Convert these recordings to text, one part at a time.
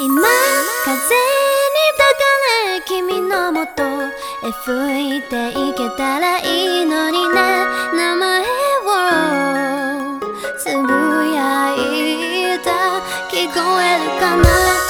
今風に抱かれ君のもと。へ吹いていけたらいいのにね。名前をつぶやいた。聞こえるかな？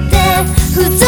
てふざ